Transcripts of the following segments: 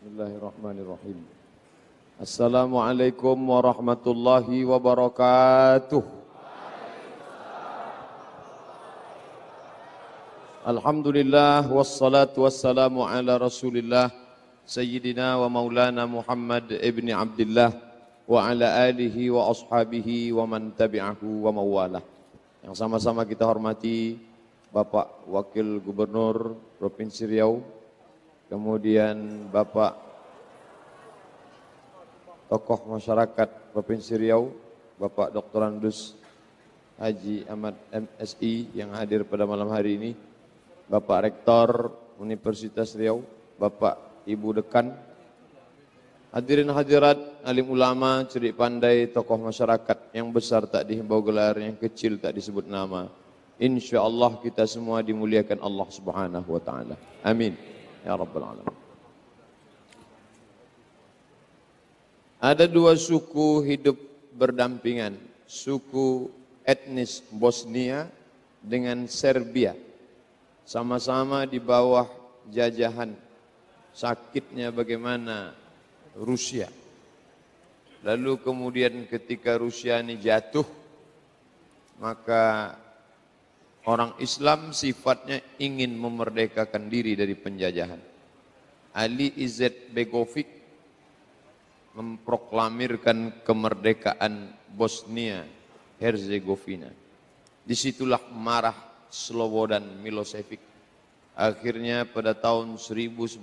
Bismillahirrahmanirrahim. Assalamualaikum warahmatullahi wabarakatuh. Alhamdulillah wassalatu wassalamu ala Rasulillah Sayyidina wa Maulana Muhammad ibn Abdullah wa ala alihi wa ashabihi wa man tabi'ahu wa mawalah. Yang sama-sama kita hormati Bapak Wakil Gubernur Provinsi Riau, kemudian Bapak tokoh masyarakat Provinsi Riau, Bapak Dr. Andus Haji Ahmad MSI yang hadir pada malam hari ini, Bapak Rektor Universitas Riau, Bapak Ibu Dekan, hadirin hadirat, alim ulama, cerik pandai, tokoh masyarakat yang besar tak dihimbau gelar, yang kecil tak disebut nama, Insya Allah kita semua dimuliakan Allah Subhanahu wa taala. Amin. Ya rabbal alamin. Ada dua suku hidup berdampingan, suku etnis Bosnia dengan Serbia. Sama-sama di bawah jajahan. Sakitnya bagaimana Rusia. Lalu kemudian ketika Rusia ini jatuh, maka Orang Islam sifatnya ingin memerdekakan diri dari penjajahan. Ali Izzet Begovic memproklamirkan kemerdekaan Bosnia Herzegovina. Di situlah marah Slobodan Milosevic. Akhirnya pada tahun 1992,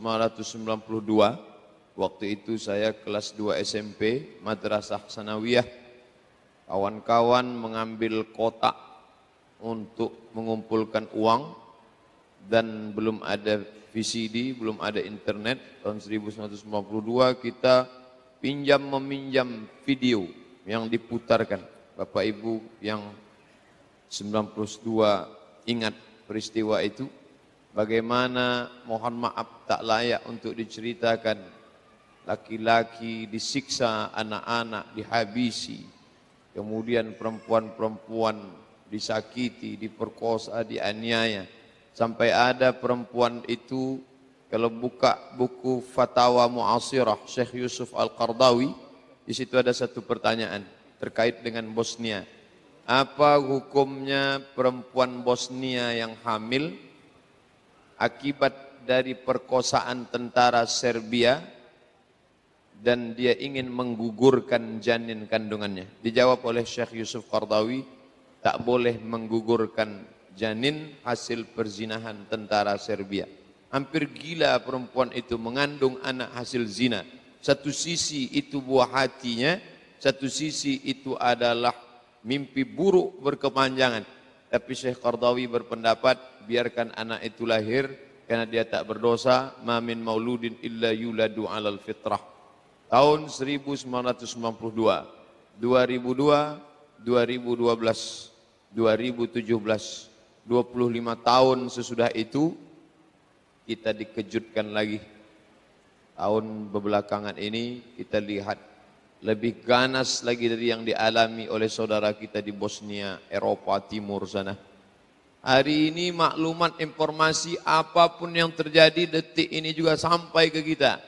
waktu itu saya kelas 2 SMP, Madrasah Sanawiyah, kawan-kawan mengambil kotak untuk mengumpulkan uang dan belum ada VCD, belum ada internet. Tahun 1992 kita pinjam meminjam video yang diputarkan. Bapak Ibu yang 92 ingat peristiwa itu. Bagaimana mohon maaf tak layak untuk diceritakan. Laki-laki disiksa, anak-anak dihabisi. Kemudian perempuan-perempuan disakiti, diperkosa, dianiaya. Sampai ada perempuan itu kalau buka buku Fatawa Mu'asirah Syekh Yusuf Al-Qardawi, di situ ada satu pertanyaan terkait dengan Bosnia. Apa hukumnya perempuan Bosnia yang hamil akibat dari perkosaan tentara Serbia dan dia ingin menggugurkan janin kandungannya? Dijawab oleh Syekh Yusuf Qardawi, tak boleh menggugurkan janin hasil perzinahan tentara Serbia. Hampir gila perempuan itu mengandung anak hasil zina. Satu sisi itu buah hatinya, satu sisi itu adalah mimpi buruk berkepanjangan. Tapi Syekh Qardawi berpendapat biarkan anak itu lahir karena dia tak berdosa. Mamin mauludin illa yuladu alal fitrah. Tahun 1992, 2002, 2012 2017 25 tahun sesudah itu kita dikejutkan lagi tahun bebelakangan ini kita lihat lebih ganas lagi dari yang dialami oleh saudara kita di Bosnia, Eropa Timur sana. Hari ini maklumat informasi apa pun yang terjadi detik ini juga sampai ke kita.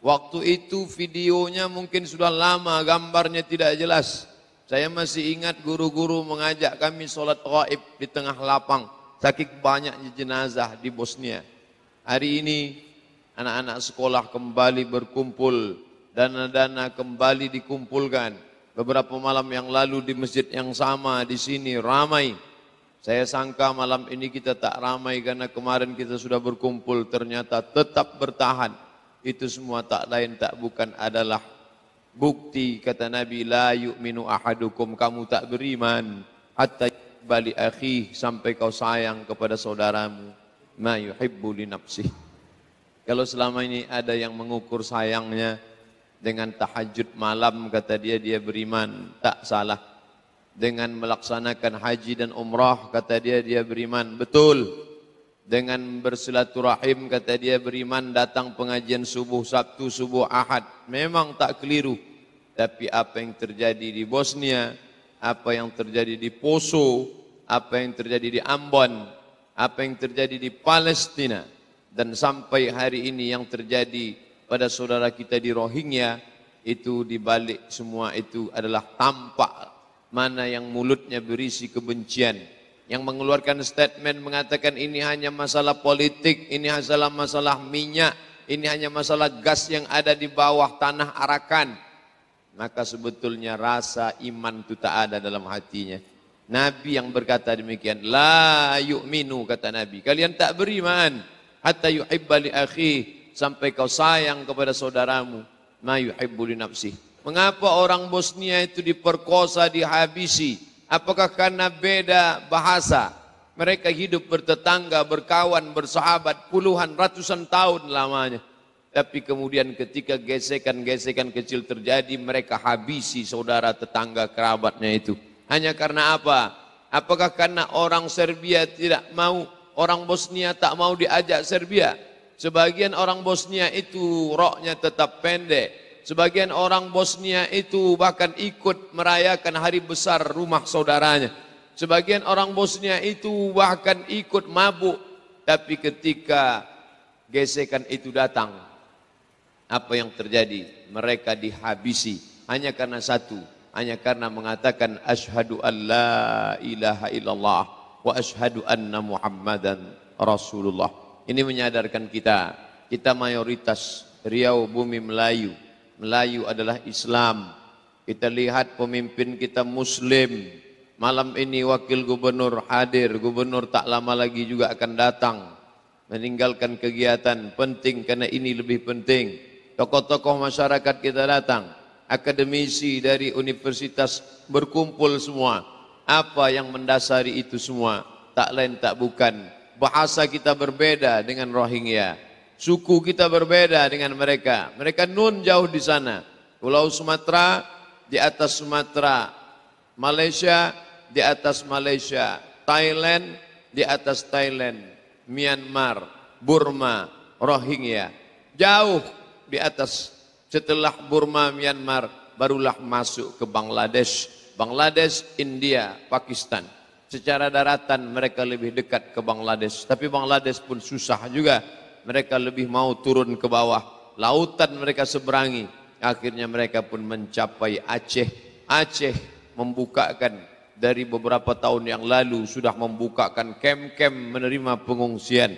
Waktu itu videonya mungkin sudah lama, gambarnya tidak jelas. Saya masih ingat guru-guru mengajak kami sholat gaib di tengah lapang. Sakit banyaknya jenazah di Bosnia. Hari ini anak-anak sekolah kembali berkumpul. Dana-dana kembali dikumpulkan. Beberapa malam yang lalu di masjid yang sama di sini ramai. Saya sangka malam ini kita tak ramai karena kemarin kita sudah berkumpul ternyata tetap bertahan. Itu semua tak lain tak bukan adalah Bukti kata Nabi la yu'minu ahadukum kamu tak beriman hatta bali akhi sampai kau sayang kepada saudaramu ma yuhibbu li nafsih. Kalau selama ini ada yang mengukur sayangnya dengan tahajud malam kata dia dia beriman, tak salah. Dengan melaksanakan haji dan umrah kata dia dia beriman, betul. Dengan bersilaturahim kata dia beriman datang pengajian subuh Sabtu subuh Ahad. Memang tak keliru. Tapi apa yang terjadi di Bosnia, apa yang terjadi di Poso, apa yang terjadi di Ambon, apa yang terjadi di Palestina dan sampai hari ini yang terjadi pada saudara kita di Rohingya itu dibalik semua itu adalah tampak mana yang mulutnya berisi kebencian yang mengeluarkan statement mengatakan ini hanya masalah politik, ini masalah masalah minyak, ini hanya masalah gas yang ada di bawah tanah Arakan. Maka sebetulnya rasa iman itu tak ada dalam hatinya. Nabi yang berkata demikian, la yu'minu kata Nabi. Kalian tak beriman hatta yuhibba li akhi sampai kau sayang kepada saudaramu ma yuhibbu li nafsih. Mengapa orang Bosnia itu diperkosa, dihabisi? Apakah karena beda bahasa? Mereka hidup bertetangga, berkawan, bersahabat puluhan, ratusan tahun lamanya. Tapi kemudian ketika gesekan-gesekan kecil terjadi, mereka habisi saudara tetangga kerabatnya itu. Hanya karena apa? Apakah karena orang Serbia tidak mau, orang Bosnia tak mau diajak Serbia? Sebagian orang Bosnia itu roknya tetap pendek, Sebagian orang Bosnia itu bahkan ikut merayakan hari besar rumah saudaranya. Sebagian orang Bosnia itu bahkan ikut mabuk. Tapi ketika gesekan itu datang, apa yang terjadi? Mereka dihabisi hanya karena satu, hanya karena mengatakan asyhadu la ilaha illallah wa asyhadu anna muhammadan rasulullah. Ini menyadarkan kita, kita mayoritas Riau bumi Melayu, Melayu adalah Islam. Kita lihat pemimpin kita Muslim. Malam ini wakil gubernur hadir. Gubernur tak lama lagi juga akan datang. Meninggalkan kegiatan penting karena ini lebih penting. Tokoh-tokoh masyarakat kita datang. Akademisi dari universitas berkumpul semua. Apa yang mendasari itu semua? Tak lain tak bukan. Bahasa kita berbeda dengan Rohingya. Suku kita berbeda dengan mereka. Mereka nun jauh di sana. Pulau Sumatera di atas Sumatera. Malaysia di atas Malaysia. Thailand di atas Thailand. Myanmar, Burma, Rohingya. Jauh di atas. Setelah Burma, Myanmar barulah masuk ke Bangladesh. Bangladesh, India, Pakistan. Secara daratan mereka lebih dekat ke Bangladesh. Tapi Bangladesh pun susah juga mereka lebih mau turun ke bawah. Lautan mereka seberangi. Akhirnya mereka pun mencapai Aceh. Aceh membukakan dari beberapa tahun yang lalu sudah membukakan kem-kem menerima pengungsian.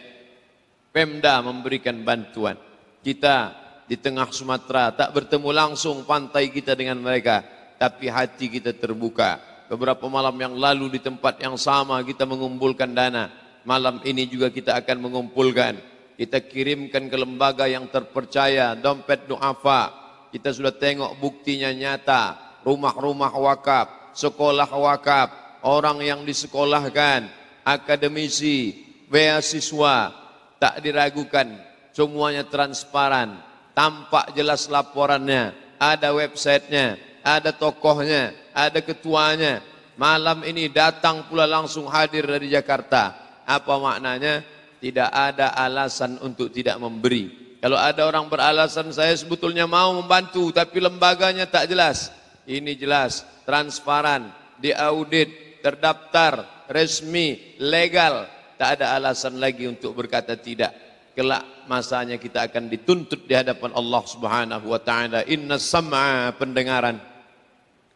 Pemda memberikan bantuan. Kita di tengah Sumatera tak bertemu langsung pantai kita dengan mereka. Tapi hati kita terbuka. Beberapa malam yang lalu di tempat yang sama kita mengumpulkan dana. Malam ini juga kita akan mengumpulkan kita kirimkan ke lembaga yang terpercaya, dompet duafa. Kita sudah tengok buktinya nyata, rumah-rumah wakaf, sekolah wakaf, orang yang disekolahkan, akademisi, beasiswa, tak diragukan, semuanya transparan, tampak jelas laporannya, ada websitenya, ada tokohnya, ada ketuanya. Malam ini datang pula langsung hadir dari Jakarta. Apa maknanya? Tidak ada alasan untuk tidak memberi. Kalau ada orang beralasan saya sebetulnya mau membantu tapi lembaganya tak jelas. Ini jelas, transparan, diaudit, terdaftar, resmi, legal. Tak ada alasan lagi untuk berkata tidak. Kelak masanya kita akan dituntut di hadapan Allah Subhanahu wa taala. Inna sam'a pendengaran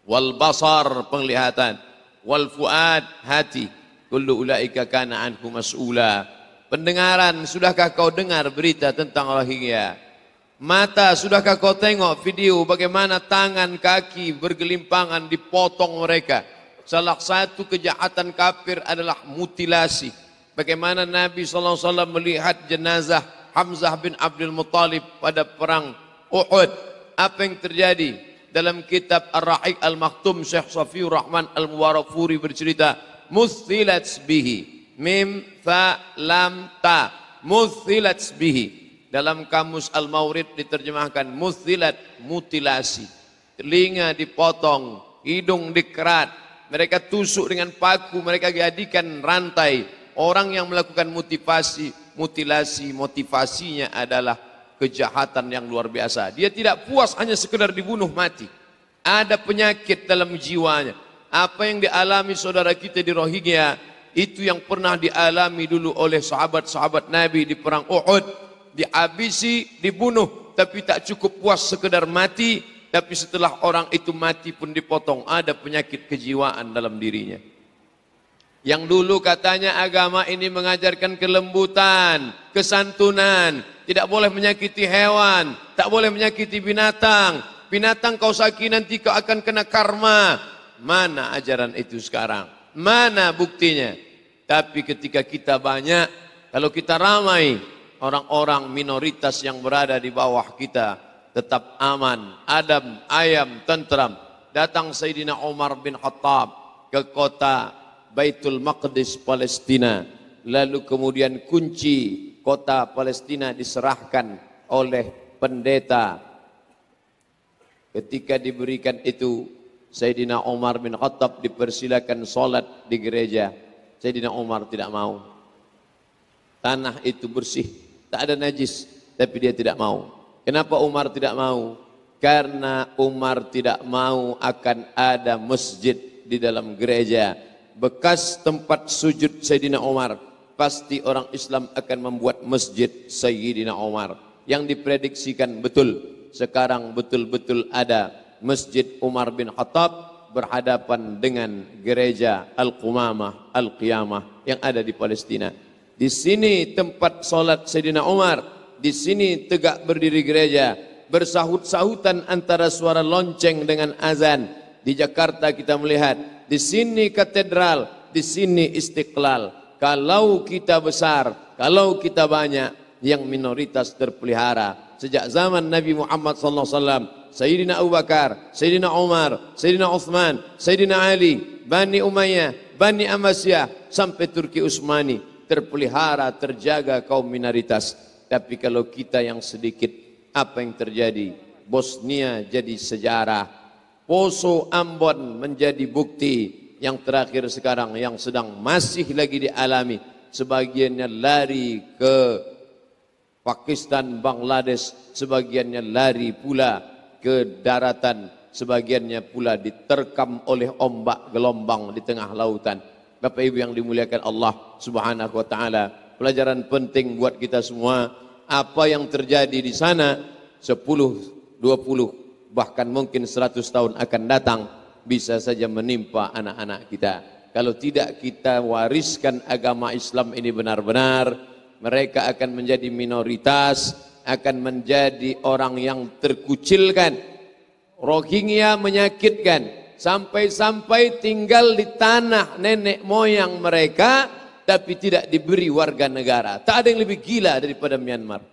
wal basar penglihatan wal fuad hati kullu ulaika kana anhu mas'ula Pendengaran, sudahkah kau dengar berita tentang Rohingya? Mata, sudahkah kau tengok video bagaimana tangan kaki bergelimpangan dipotong mereka? Salah satu kejahatan kafir adalah mutilasi. Bagaimana Nabi SAW melihat jenazah Hamzah bin Abdul Muttalib pada perang Uhud. Apa yang terjadi? Dalam kitab Ar-Rahiq Al-Maktum Syekh Safiur Rahman Al-Muwarafuri bercerita, Muthilat bihi mim fa lam ta. Muthilat bihi. Dalam kamus al-maurid diterjemahkan muthilat mutilasi. Telinga dipotong hidung dikerat. Mereka tusuk dengan paku mereka jadikan rantai. Orang yang melakukan motivasi mutilasi motivasinya adalah kejahatan yang luar biasa. Dia tidak puas hanya sekedar dibunuh mati. Ada penyakit dalam jiwanya. Apa yang dialami saudara kita di Rohingya itu yang pernah dialami dulu oleh sahabat-sahabat Nabi di perang Uhud. Dihabisi, dibunuh. tapi tak cukup puas sekedar mati, tapi setelah orang itu mati pun dipotong, ada penyakit kejiwaan dalam dirinya. Yang dulu katanya agama ini mengajarkan kelembutan, kesantunan, tidak boleh menyakiti hewan, tak boleh menyakiti binatang. Binatang kau sakiti nanti kau akan kena karma. Mana ajaran itu sekarang? Mana buktinya? Tapi ketika kita banyak, kalau kita ramai, orang-orang minoritas yang berada di bawah kita tetap aman, adam, ayam, tentram. Datang Sayyidina Umar bin Khattab ke kota Baitul Maqdis Palestina. Lalu kemudian kunci kota Palestina diserahkan oleh pendeta. Ketika diberikan itu, Sayyidina Umar bin Khattab dipersilakan solat di gereja. Sayyidina Umar tidak mau. Tanah itu bersih, tak ada najis, tapi dia tidak mau. Kenapa Umar tidak mau? Karena Umar tidak mau akan ada masjid di dalam gereja bekas tempat sujud Sayyidina Umar pasti orang Islam akan membuat masjid Sayyidina Umar yang diprediksikan betul sekarang betul-betul ada Masjid Umar bin Khattab berhadapan dengan gereja Al-Qumamah Al-Qiyamah yang ada di Palestina. Di sini tempat solat Sayyidina Umar, di sini tegak berdiri gereja, bersahut-sahutan antara suara lonceng dengan azan. Di Jakarta kita melihat di sini katedral, di sini istiqlal. Kalau kita besar, kalau kita banyak, yang minoritas terpelihara. Sejak zaman Nabi Muhammad SAW, Sayyidina Abu Bakar, Sayyidina Umar, Sayyidina Uthman, Sayyidina Ali, Bani Umayyah, Bani Amasiyah, sampai Turki Utsmani, terpelihara, terjaga kaum minoritas. Tapi kalau kita yang sedikit, apa yang terjadi? Bosnia jadi sejarah, Poso Ambon menjadi bukti yang terakhir sekarang yang sedang masih lagi dialami. Sebagiannya lari ke Pakistan, Bangladesh, sebagiannya lari pula ke daratan, sebagiannya pula diterkam oleh ombak gelombang di tengah lautan. Bapak Ibu yang dimuliakan Allah Subhanahu wa taala, pelajaran penting buat kita semua, apa yang terjadi di sana 10 20 bahkan mungkin 100 tahun akan datang bisa saja menimpa anak-anak kita. Kalau tidak kita wariskan agama Islam ini benar-benar, mereka akan menjadi minoritas, akan menjadi orang yang terkucilkan. Rohingya menyakitkan, sampai-sampai tinggal di tanah nenek moyang mereka, tapi tidak diberi warga negara. Tak ada yang lebih gila daripada Myanmar.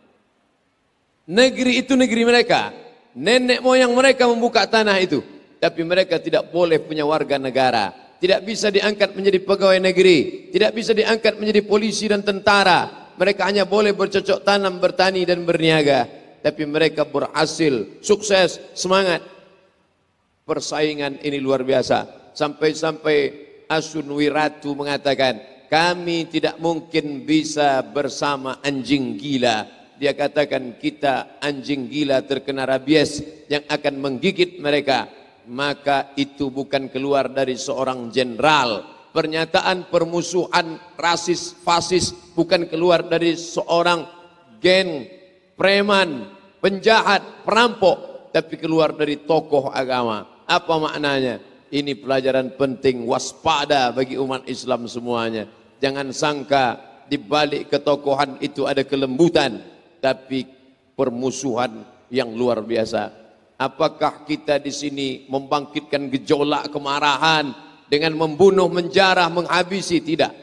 Negeri itu negeri mereka, Nenek moyang mereka membuka tanah itu. Tapi mereka tidak boleh punya warga negara. Tidak bisa diangkat menjadi pegawai negeri. Tidak bisa diangkat menjadi polisi dan tentara. Mereka hanya boleh bercocok tanam, bertani dan berniaga. Tapi mereka berhasil, sukses, semangat. Persaingan ini luar biasa. Sampai-sampai Asun Wiratu mengatakan, kami tidak mungkin bisa bersama anjing gila dia katakan kita anjing gila terkena rabies yang akan menggigit mereka maka itu bukan keluar dari seorang jenderal pernyataan permusuhan rasis fasis bukan keluar dari seorang geng preman penjahat perampok tapi keluar dari tokoh agama. Apa maknanya? Ini pelajaran penting waspada bagi umat Islam semuanya. Jangan sangka di balik ketokohan itu ada kelembutan tapi permusuhan yang luar biasa. Apakah kita di sini membangkitkan gejolak kemarahan dengan membunuh, menjarah, menghabisi? Tidak.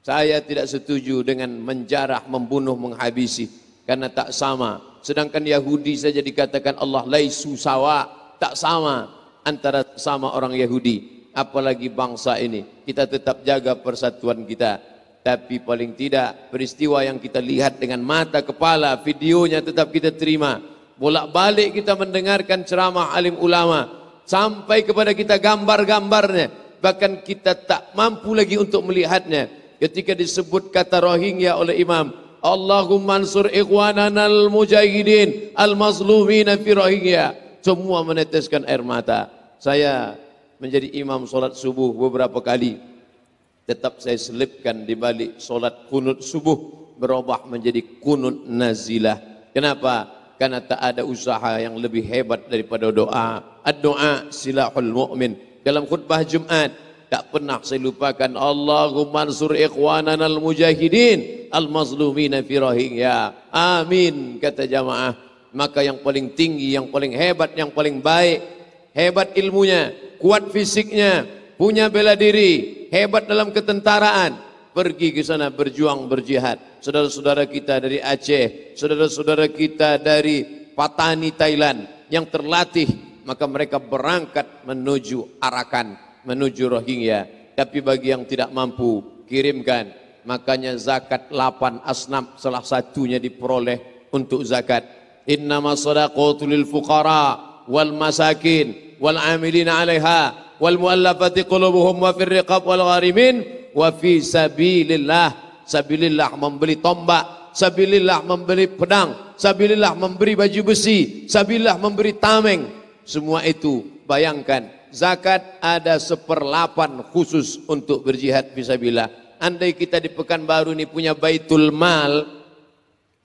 Saya tidak setuju dengan menjarah, membunuh, menghabisi karena tak sama. Sedangkan Yahudi saja dikatakan Allah laisu sawa, tak sama antara sama orang Yahudi apalagi bangsa ini. Kita tetap jaga persatuan kita. Tapi paling tidak peristiwa yang kita lihat dengan mata kepala, videonya tetap kita terima. Bolak-balik kita mendengarkan ceramah alim ulama. Sampai kepada kita gambar-gambarnya. Bahkan kita tak mampu lagi untuk melihatnya. Ketika disebut kata Rohingya oleh imam. Allahumma ansur ikhwanana al-mujahidin al-mazlumina fi Rohingya. Semua meneteskan air mata. Saya menjadi imam solat subuh beberapa kali tetap saya selipkan di balik solat kunut subuh berubah menjadi kunut nazilah. Kenapa? karena tak ada usaha yang lebih hebat daripada doa. Ad-doa silahul mu'min. Dalam khutbah Jumat, tak pernah saya lupakan Allahumma ansur ikhwanana al-mujahidin al-mazlumina fi ya. Amin kata jamaah. Maka yang paling tinggi, yang paling hebat, yang paling baik, hebat ilmunya, kuat fisiknya, punya bela diri, hebat dalam ketentaraan, pergi ke sana berjuang berjihad. Saudara-saudara kita dari Aceh, saudara-saudara kita dari Patani Thailand yang terlatih, maka mereka berangkat menuju Arakan, menuju Rohingya. Tapi bagi yang tidak mampu, kirimkan. Makanya zakat 8 asnaf salah satunya diperoleh untuk zakat. Innama sadaqatu lil fuqara wal masakin wal amilina 'alaiha wal muallafati qulubuhum wa fir riqab wal gharimin wa fi sabilillah sabilillah membeli tombak sabilillah membeli pedang sabilillah memberi baju besi sabilillah memberi tameng semua itu bayangkan zakat ada seperlapan khusus untuk berjihad fisabilillah andai kita di Pekanbaru ini punya baitul mal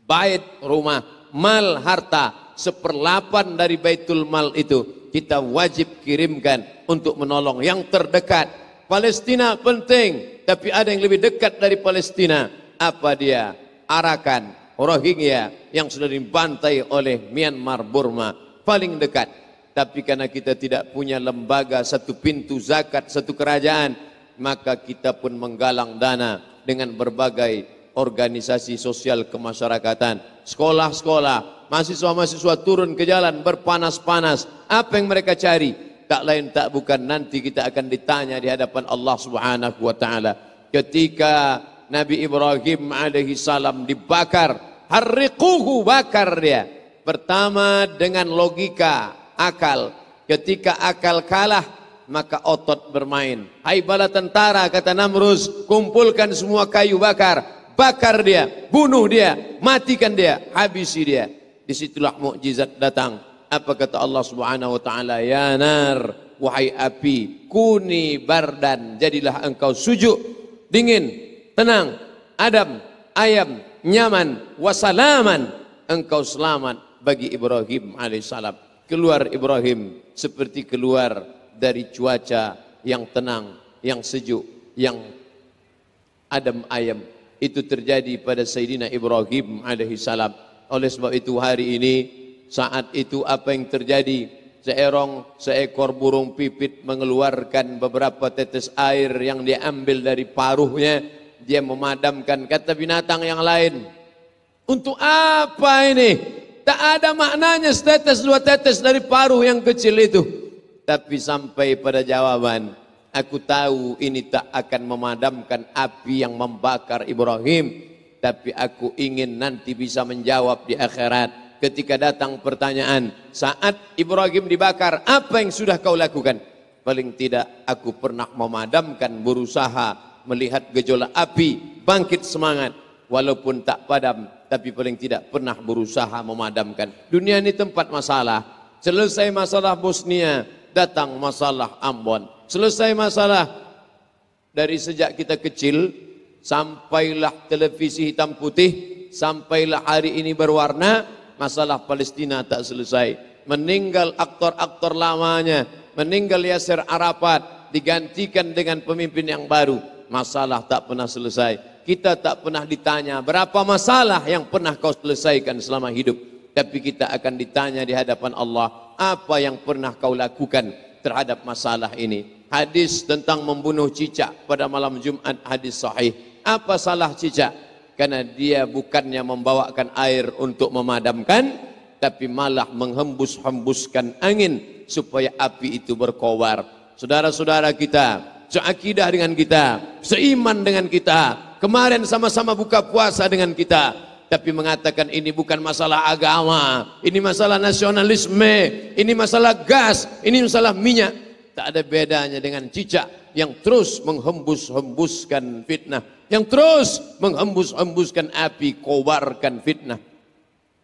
bait rumah mal harta seperlapan dari baitul mal itu kita wajib kirimkan untuk menolong yang terdekat. Palestina penting, tapi ada yang lebih dekat dari Palestina. Apa dia? Arakan, Rohingya yang sudah dibantai oleh Myanmar, Burma. Paling dekat. Tapi karena kita tidak punya lembaga, satu pintu zakat, satu kerajaan, maka kita pun menggalang dana dengan berbagai organisasi sosial kemasyarakatan, sekolah-sekolah, mahasiswa-mahasiswa turun ke jalan berpanas-panas. Apa yang mereka cari? Tak lain tak bukan nanti kita akan ditanya di hadapan Allah Subhanahu wa taala. Ketika Nabi Ibrahim alaihi salam dibakar, harriquhu bakar dia. Pertama dengan logika, akal. Ketika akal kalah, maka otot bermain. Hai bala tentara kata Namrus, kumpulkan semua kayu bakar bakar dia, bunuh dia, matikan dia, habisi dia. Di situlah mukjizat datang. Apa kata Allah Subhanahu wa taala? Ya nar, wahai api, kuni bardan, jadilah engkau sujuk, dingin, tenang, adem, ayam, nyaman, wasalaman. Engkau selamat bagi Ibrahim alaihissalam. Keluar Ibrahim seperti keluar dari cuaca yang tenang, yang sejuk, yang adem ayam itu terjadi pada Sayyidina Ibrahim alaihi salam. Oleh sebab itu hari ini saat itu apa yang terjadi? Seorang seekor burung pipit mengeluarkan beberapa tetes air yang diambil dari paruhnya. Dia memadamkan kata binatang yang lain. Untuk apa ini? Tak ada maknanya setetes dua tetes dari paruh yang kecil itu. Tapi sampai pada jawaban. Aku tahu ini tak akan memadamkan api yang membakar Ibrahim. Tapi aku ingin nanti bisa menjawab di akhirat. Ketika datang pertanyaan, saat Ibrahim dibakar, apa yang sudah kau lakukan? Paling tidak aku pernah memadamkan, berusaha melihat gejolak api, bangkit semangat. Walaupun tak padam, tapi paling tidak pernah berusaha memadamkan. Dunia ini tempat masalah. Selesai masalah Bosnia, datang masalah Ambon Selesai masalah dari sejak kita kecil sampailah televisi hitam putih, sampailah hari ini berwarna, masalah Palestina tak selesai. Meninggal aktor-aktor lamanya, meninggal Yasser Arafat, digantikan dengan pemimpin yang baru. Masalah tak pernah selesai. Kita tak pernah ditanya berapa masalah yang pernah kau selesaikan selama hidup. Tapi kita akan ditanya di hadapan Allah, apa yang pernah kau lakukan terhadap masalah ini hadis tentang membunuh cicak pada malam Jumat hadis sahih. Apa salah cicak? Karena dia bukannya membawakan air untuk memadamkan, tapi malah menghembus-hembuskan angin supaya api itu berkobar. Saudara-saudara kita, seakidah dengan kita, seiman dengan kita, kemarin sama-sama buka puasa dengan kita, tapi mengatakan ini bukan masalah agama, ini masalah nasionalisme, ini masalah gas, ini masalah minyak tak ada bedanya dengan cicak yang terus menghembus-hembuskan fitnah, yang terus menghembus-hembuskan api, kobarkan fitnah.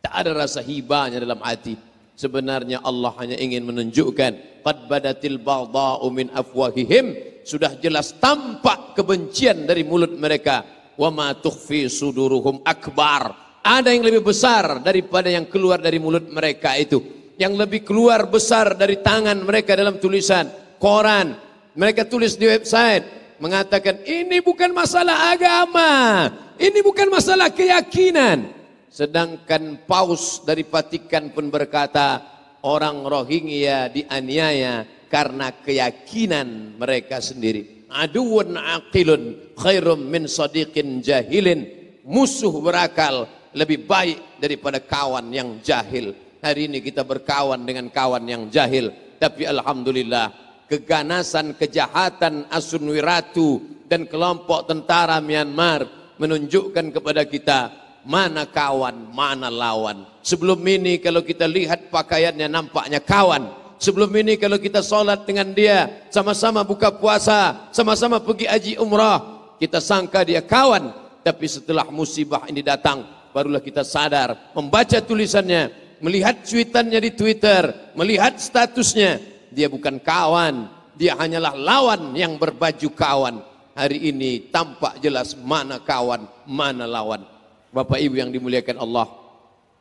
Tak ada rasa hibanya dalam hati. Sebenarnya Allah hanya ingin menunjukkan qad badatil baghdha'u min afwahihim sudah jelas tampak kebencian dari mulut mereka wa ma tukhfi suduruhum akbar Ada yang lebih besar daripada yang keluar dari mulut mereka itu. Yang lebih keluar besar dari tangan mereka dalam tulisan koran. Mereka tulis di website mengatakan ini bukan masalah agama, ini bukan masalah keyakinan. Sedangkan paus dari Vatikan pun berkata orang Rohingya dianiaya karena keyakinan mereka sendiri. Aduun aqilun khairum min sadiqin jahilin. Musuh berakal lebih baik daripada kawan yang jahil. Hari ini kita berkawan dengan kawan yang jahil. Tapi Alhamdulillah keganasan kejahatan Asun Wiratu dan kelompok tentara Myanmar menunjukkan kepada kita mana kawan, mana lawan. Sebelum ini kalau kita lihat pakaiannya nampaknya kawan. Sebelum ini kalau kita solat dengan dia, sama-sama buka puasa, sama-sama pergi haji umrah, kita sangka dia kawan. Tapi setelah musibah ini datang, barulah kita sadar membaca tulisannya melihat cuitannya di Twitter melihat statusnya dia bukan kawan dia hanyalah lawan yang berbaju kawan hari ini tampak jelas mana kawan mana lawan Bapak Ibu yang dimuliakan Allah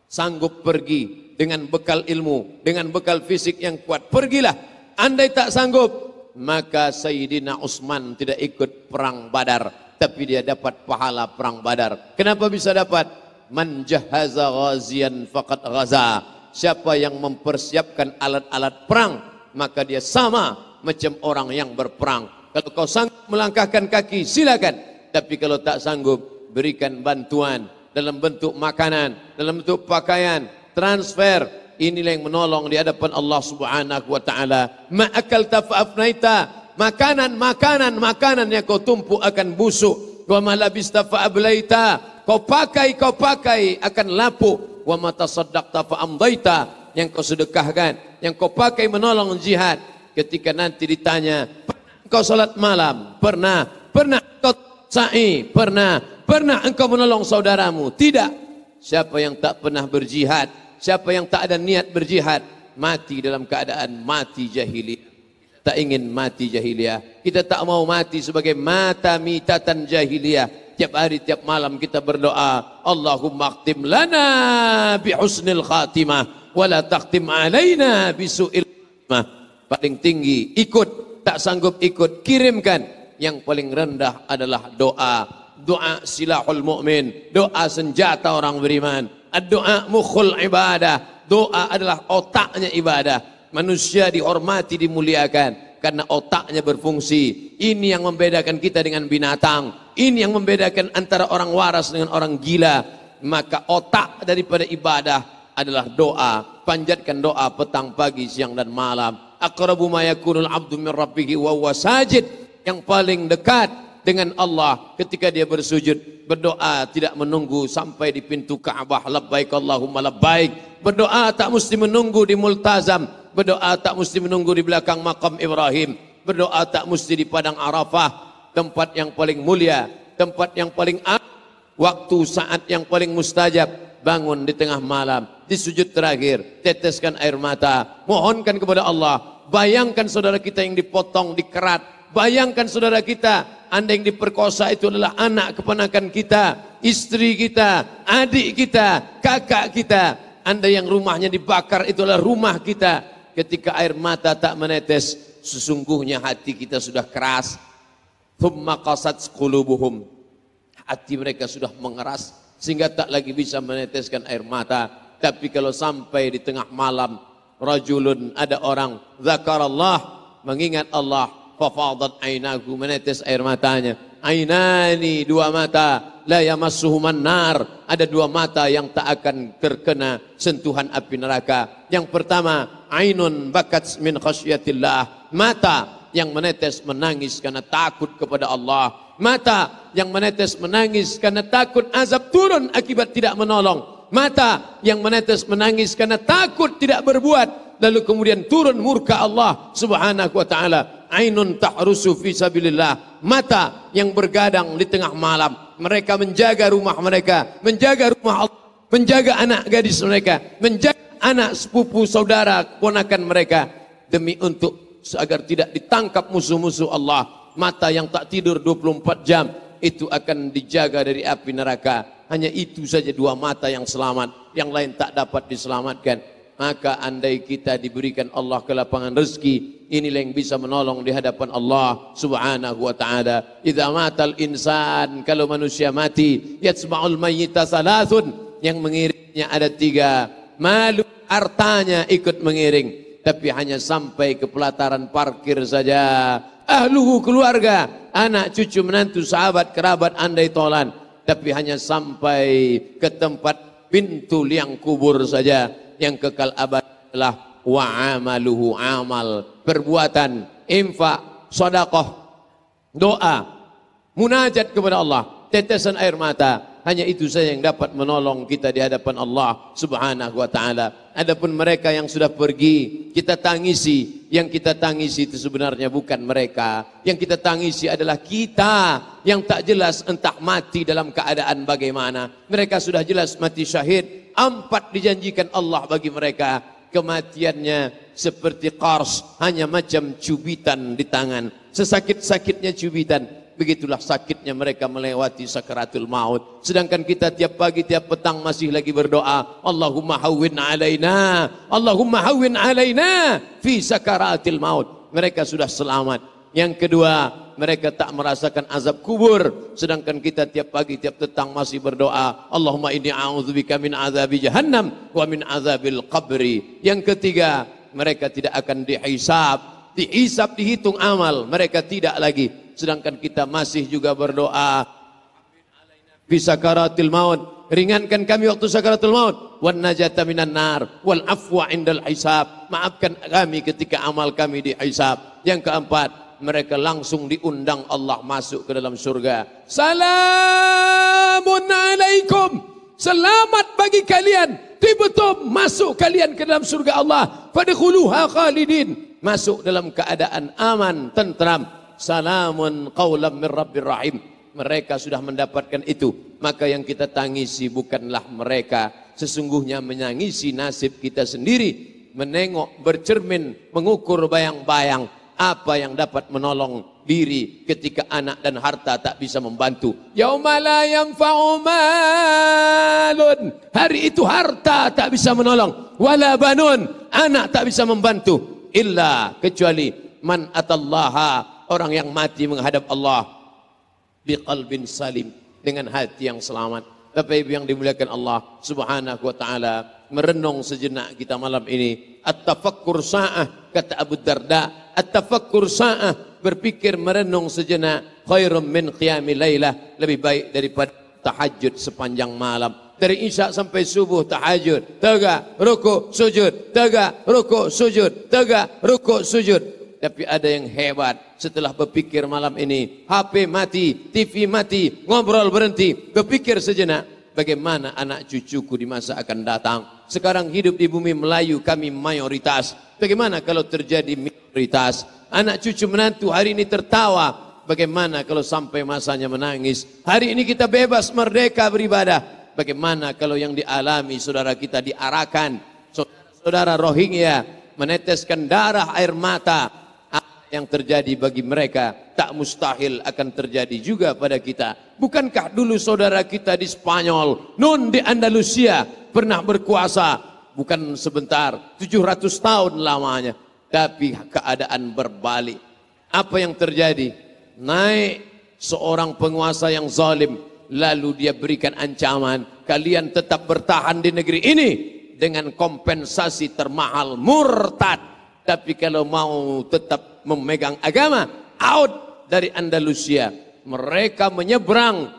sanggup pergi dengan bekal ilmu dengan bekal fisik yang kuat. Pergilah. Andai tak sanggup maka Sayyidina Utsman tidak ikut perang Badar tapi dia dapat pahala perang Badar. Kenapa bisa dapat? Man jahaza ghazian faqad ghaza. Siapa yang mempersiapkan alat-alat perang maka dia sama macam orang yang berperang. Kalau kau sanggup melangkahkan kaki silakan. Tapi kalau tak sanggup berikan bantuan dalam bentuk makanan dalam bentuk pakaian transfer. Inilah yang menolong di hadapan Allah Subhanahu wa taala. Ma akalta fa afnaita makanan makanan makanan yang kau tumpuk akan busuk. Wa ma labista fa ablaita kau pakai kau pakai akan lapuk. Wa mata saddaqta fa amdaita yang kau sedekahkan yang kau pakai menolong jihad. Ketika nanti ditanya kau salat malam? Pernah. Pernah kau sa'i? Pernah pernah engkau menolong saudaramu? Tidak. Siapa yang tak pernah berjihad? Siapa yang tak ada niat berjihad? Mati dalam keadaan mati jahiliyah. Tak ingin mati jahiliyah. Kita tak mau mati sebagai mata mitatan jahiliyah. Tiap hari tiap malam kita berdoa Allahumma akhtim lana bi husnil khatimah wala takhtim alaina bi su'il paling tinggi ikut. Tak sanggup ikut kirimkan. Yang paling rendah adalah doa doa silahul mu'min doa senjata orang beriman doa mukhul ibadah doa adalah otaknya ibadah manusia dihormati dimuliakan karena otaknya berfungsi ini yang membedakan kita dengan binatang ini yang membedakan antara orang waras dengan orang gila. Maka otak daripada ibadah adalah doa. Panjatkan doa petang, pagi, siang dan malam. Aqrabu ma yakunul abdu min wa huwa sajid. Yang paling dekat dengan Allah ketika dia bersujud. Berdoa tidak menunggu sampai di pintu Ka'bah. Labbaik Allahumma labbaik. Berdoa tak mesti menunggu di multazam. Berdoa tak mesti menunggu di belakang makam Ibrahim. Berdoa tak mesti di padang Arafah tempat yang paling mulia, tempat yang paling waktu saat yang paling mustajab, bangun di tengah malam, di sujud terakhir, teteskan air mata, mohonkan kepada Allah, bayangkan saudara kita yang dipotong, dikerat, bayangkan saudara kita, anda yang diperkosa itu adalah anak keponakan kita, istri kita, adik kita, kakak kita, anda yang rumahnya dibakar itu adalah rumah kita, ketika air mata tak menetes, sesungguhnya hati kita sudah keras, Thumma qasat qulubuhum. Hati mereka sudah mengeras sehingga tak lagi bisa meneteskan air mata. Tapi kalau sampai di tengah malam rajulun ada orang zakarallah mengingat Allah fafadat ainahu menetes air matanya. Ainani dua mata la yamassuhuman nar ada dua mata yang tak akan terkena sentuhan api neraka. Yang pertama ainun bakat min khasyatillah mata yang menetes menangis karena takut kepada Allah. Mata yang menetes menangis karena takut azab turun akibat tidak menolong. Mata yang menetes menangis karena takut tidak berbuat. Lalu kemudian turun murka Allah subhanahu wa ta'ala. Ainun tahrusu fi sabilillah. Mata yang bergadang di tengah malam. Mereka menjaga rumah mereka. Menjaga rumah Allah. Menjaga anak gadis mereka. Menjaga anak sepupu saudara ponakan mereka. Demi untuk agar tidak ditangkap musuh-musuh Allah. Mata yang tak tidur 24 jam itu akan dijaga dari api neraka. hanya itu saja dua mata yang selamat, yang lain tak dapat diselamatkan. Maka andai kita diberikan Allah kelapangan rezeki, inilah yang bisa menolong di hadapan Allah Subhanahu wa taala. Idza matal insan, kalau manusia mati, yatsma'ul mayyita salasun, yang mengiringnya ada tiga. Malu hartanya ikut mengiring, tapi hanya sampai ke pelataran parkir saja. Ahluhu keluarga, anak cucu menantu sahabat kerabat andai tolan, tapi hanya sampai ke tempat pintu liang kubur saja yang kekal abad adalah wa amaluhu amal perbuatan infak sedekah doa munajat kepada Allah tetesan air mata hanya itu saja yang dapat menolong kita di hadapan Allah Subhanahu wa taala. Adapun mereka yang sudah pergi, kita tangisi. Yang kita tangisi itu sebenarnya bukan mereka. Yang kita tangisi adalah kita yang tak jelas entah mati dalam keadaan bagaimana. Mereka sudah jelas mati syahid. Empat dijanjikan Allah bagi mereka. Kematiannya seperti kars, hanya macam cubitan di tangan. Sesakit-sakitnya cubitan Begitulah sakitnya mereka melewati sakaratul maut. Sedangkan kita tiap pagi, tiap petang masih lagi berdoa. Allahumma hawwin alaina. Allahumma hawwin alaina. Fi sakaratil maut. Mereka sudah selamat. Yang kedua, mereka tak merasakan azab kubur. Sedangkan kita tiap pagi, tiap petang masih berdoa. Allahumma inni a'udzubika min azabi jahannam. Wa min azabil qabri. Yang ketiga, mereka tidak akan dihisab. Dihisab, dihitung amal. Mereka tidak lagi sedangkan kita masih juga berdoa. Fi maut. Ringankan kami waktu sakaratul maut. Wan najata minan nar. Wal afwa indal hisab. Maafkan kami ketika amal kami dihisab yang keempat mereka langsung diundang Allah masuk ke dalam surga. Salamun alaikum. Selamat bagi kalian. Tiba-tiba masuk kalian ke dalam surga Allah. Fadkhuluha khalidin. Masuk dalam keadaan aman tentram salamun qawlam min rabbir rahim. Mereka sudah mendapatkan itu. Maka yang kita tangisi bukanlah mereka sesungguhnya menangisi nasib kita sendiri menengok bercermin mengukur bayang-bayang apa yang dapat menolong diri ketika anak dan harta tak bisa membantu. Yaumala yanfa'u malun. Hari itu harta tak bisa menolong wala banun anak tak bisa membantu. Illa kecuali man atallaha orang yang mati menghadap Allah biqalbin salim dengan hati yang selamat. Bapak Ibu yang dimuliakan Allah Subhanahu wa taala, merenung sejenak kita malam ini. At-tafakkur sa'ah kata Abu Darda, at-tafakkur sa'ah berpikir merenung sejenak khairum min qiyamil lailah, lebih baik daripada tahajud sepanjang malam. Dari Isya sampai subuh tahajud, tegak, rukuk, sujud, tegak, rukuk, sujud, tegak, rukuk, sujud. Tapi ada yang hebat setelah berpikir malam ini. HP mati, TV mati, ngobrol berhenti. Berpikir sejenak. Bagaimana anak cucuku di masa akan datang. Sekarang hidup di bumi Melayu kami mayoritas. Bagaimana kalau terjadi minoritas. Anak cucu menantu hari ini tertawa. Bagaimana kalau sampai masanya menangis. Hari ini kita bebas merdeka beribadah. Bagaimana kalau yang dialami saudara kita diarahkan. Saudara-saudara Rohingya meneteskan darah air mata yang terjadi bagi mereka tak mustahil akan terjadi juga pada kita. Bukankah dulu saudara kita di Spanyol, nun di Andalusia pernah berkuasa bukan sebentar, 700 tahun lamanya, tapi keadaan berbalik. Apa yang terjadi? Naik seorang penguasa yang zalim, lalu dia berikan ancaman, kalian tetap bertahan di negeri ini dengan kompensasi termahal murtad tapi kalau mau tetap memegang agama, out dari Andalusia. Mereka menyeberang.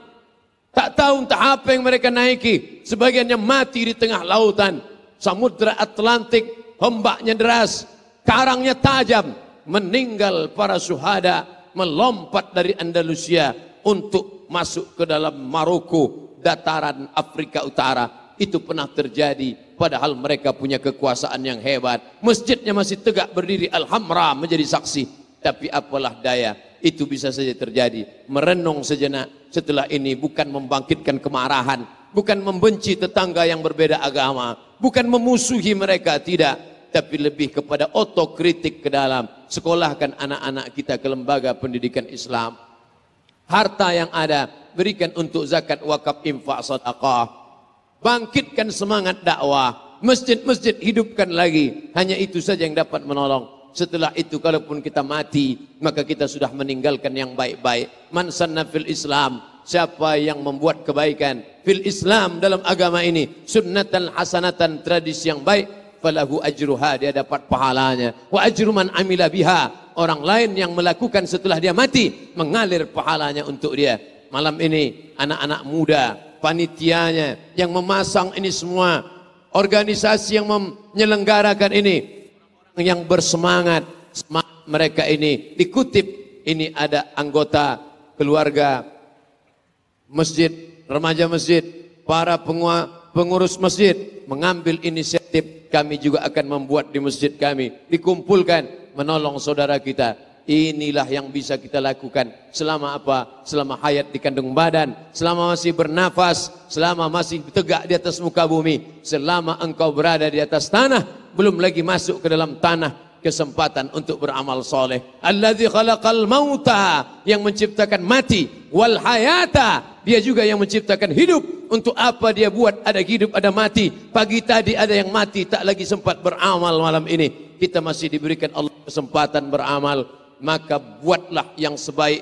Tak tahu entah apa yang mereka naiki. Sebagiannya mati di tengah lautan. Samudra Atlantik, ombaknya deras, karangnya tajam. Meninggal para suhada melompat dari Andalusia untuk masuk ke dalam Maroko, dataran Afrika Utara. Itu pernah terjadi padahal mereka punya kekuasaan yang hebat. Masjidnya masih tegak berdiri, Alhamra menjadi saksi. Tapi apalah daya, itu bisa saja terjadi. Merenung sejenak setelah ini bukan membangkitkan kemarahan, bukan membenci tetangga yang berbeda agama, bukan memusuhi mereka, tidak. Tapi lebih kepada otokritik ke dalam. Sekolahkan anak-anak kita ke lembaga pendidikan Islam. Harta yang ada berikan untuk zakat, wakaf, infak, sedekah. Bangkitkan semangat dakwah. Masjid-masjid hidupkan lagi. Hanya itu saja yang dapat menolong. Setelah itu kalaupun kita mati, maka kita sudah meninggalkan yang baik-baik. Man sanna fil Islam, siapa yang membuat kebaikan fil Islam dalam agama ini, sunnatan hasanatan tradisi yang baik, falahu ajruha dia dapat pahalanya. Wa ajru amila biha orang lain yang melakukan setelah dia mati mengalir pahalanya untuk dia. Malam ini anak-anak muda, panitianya yang memasang ini semua, organisasi yang menyelenggarakan ini. Yang bersemangat, semangat mereka ini. Dikutip ini ada anggota keluarga masjid, remaja masjid, para pengurus masjid. Mengambil inisiatif kami juga akan membuat di masjid kami. Dikumpulkan menolong saudara kita. Inilah yang bisa kita lakukan selama apa? Selama hayat di kandung badan, selama masih bernafas, selama masih tegak di atas muka bumi, selama engkau berada di atas tanah, belum lagi masuk ke dalam tanah kesempatan untuk beramal soleh. Alladzi khalaqal mauta yang menciptakan mati wal hayata dia juga yang menciptakan hidup. Untuk apa dia buat ada hidup ada mati. Pagi tadi ada yang mati tak lagi sempat beramal malam ini kita masih diberikan Allah kesempatan beramal, maka buatlah yang sebaik,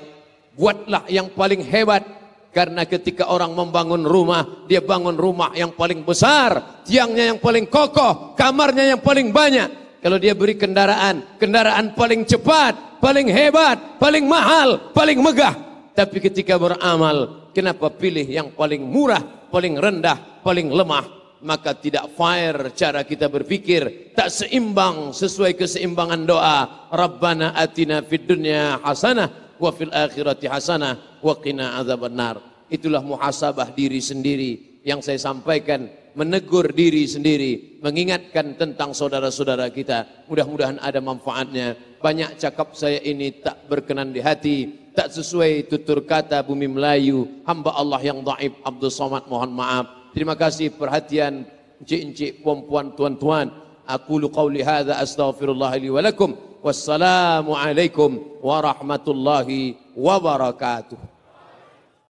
buatlah yang paling hebat. Karena ketika orang membangun rumah, dia bangun rumah yang paling besar, tiangnya yang paling kokoh, kamarnya yang paling banyak. Kalau dia beri kendaraan, kendaraan paling cepat, paling hebat, paling mahal, paling megah. Tapi ketika beramal, kenapa pilih yang paling murah, paling rendah, paling lemah? Maka tidak fair cara kita berpikir. Tak seimbang sesuai keseimbangan doa. Rabbana atina fid dunya hasanah wa fil akhirati hasanah wa qina adzabannar itulah muhasabah diri sendiri yang saya sampaikan menegur diri sendiri mengingatkan tentang saudara-saudara kita. Mudah-mudahan ada manfaatnya. Banyak cakap saya ini tak berkenan di hati tak sesuai tutur kata bumi Melayu. Hamba Allah yang dhaif Abdul Somad mohon maaf Terima kasih perhatian encik-encik, puan-puan, tuan-tuan. Aku lu qawli hadza astaghfirullah li wa lakum. Wassalamualaikum warahmatullahi wabarakatuh.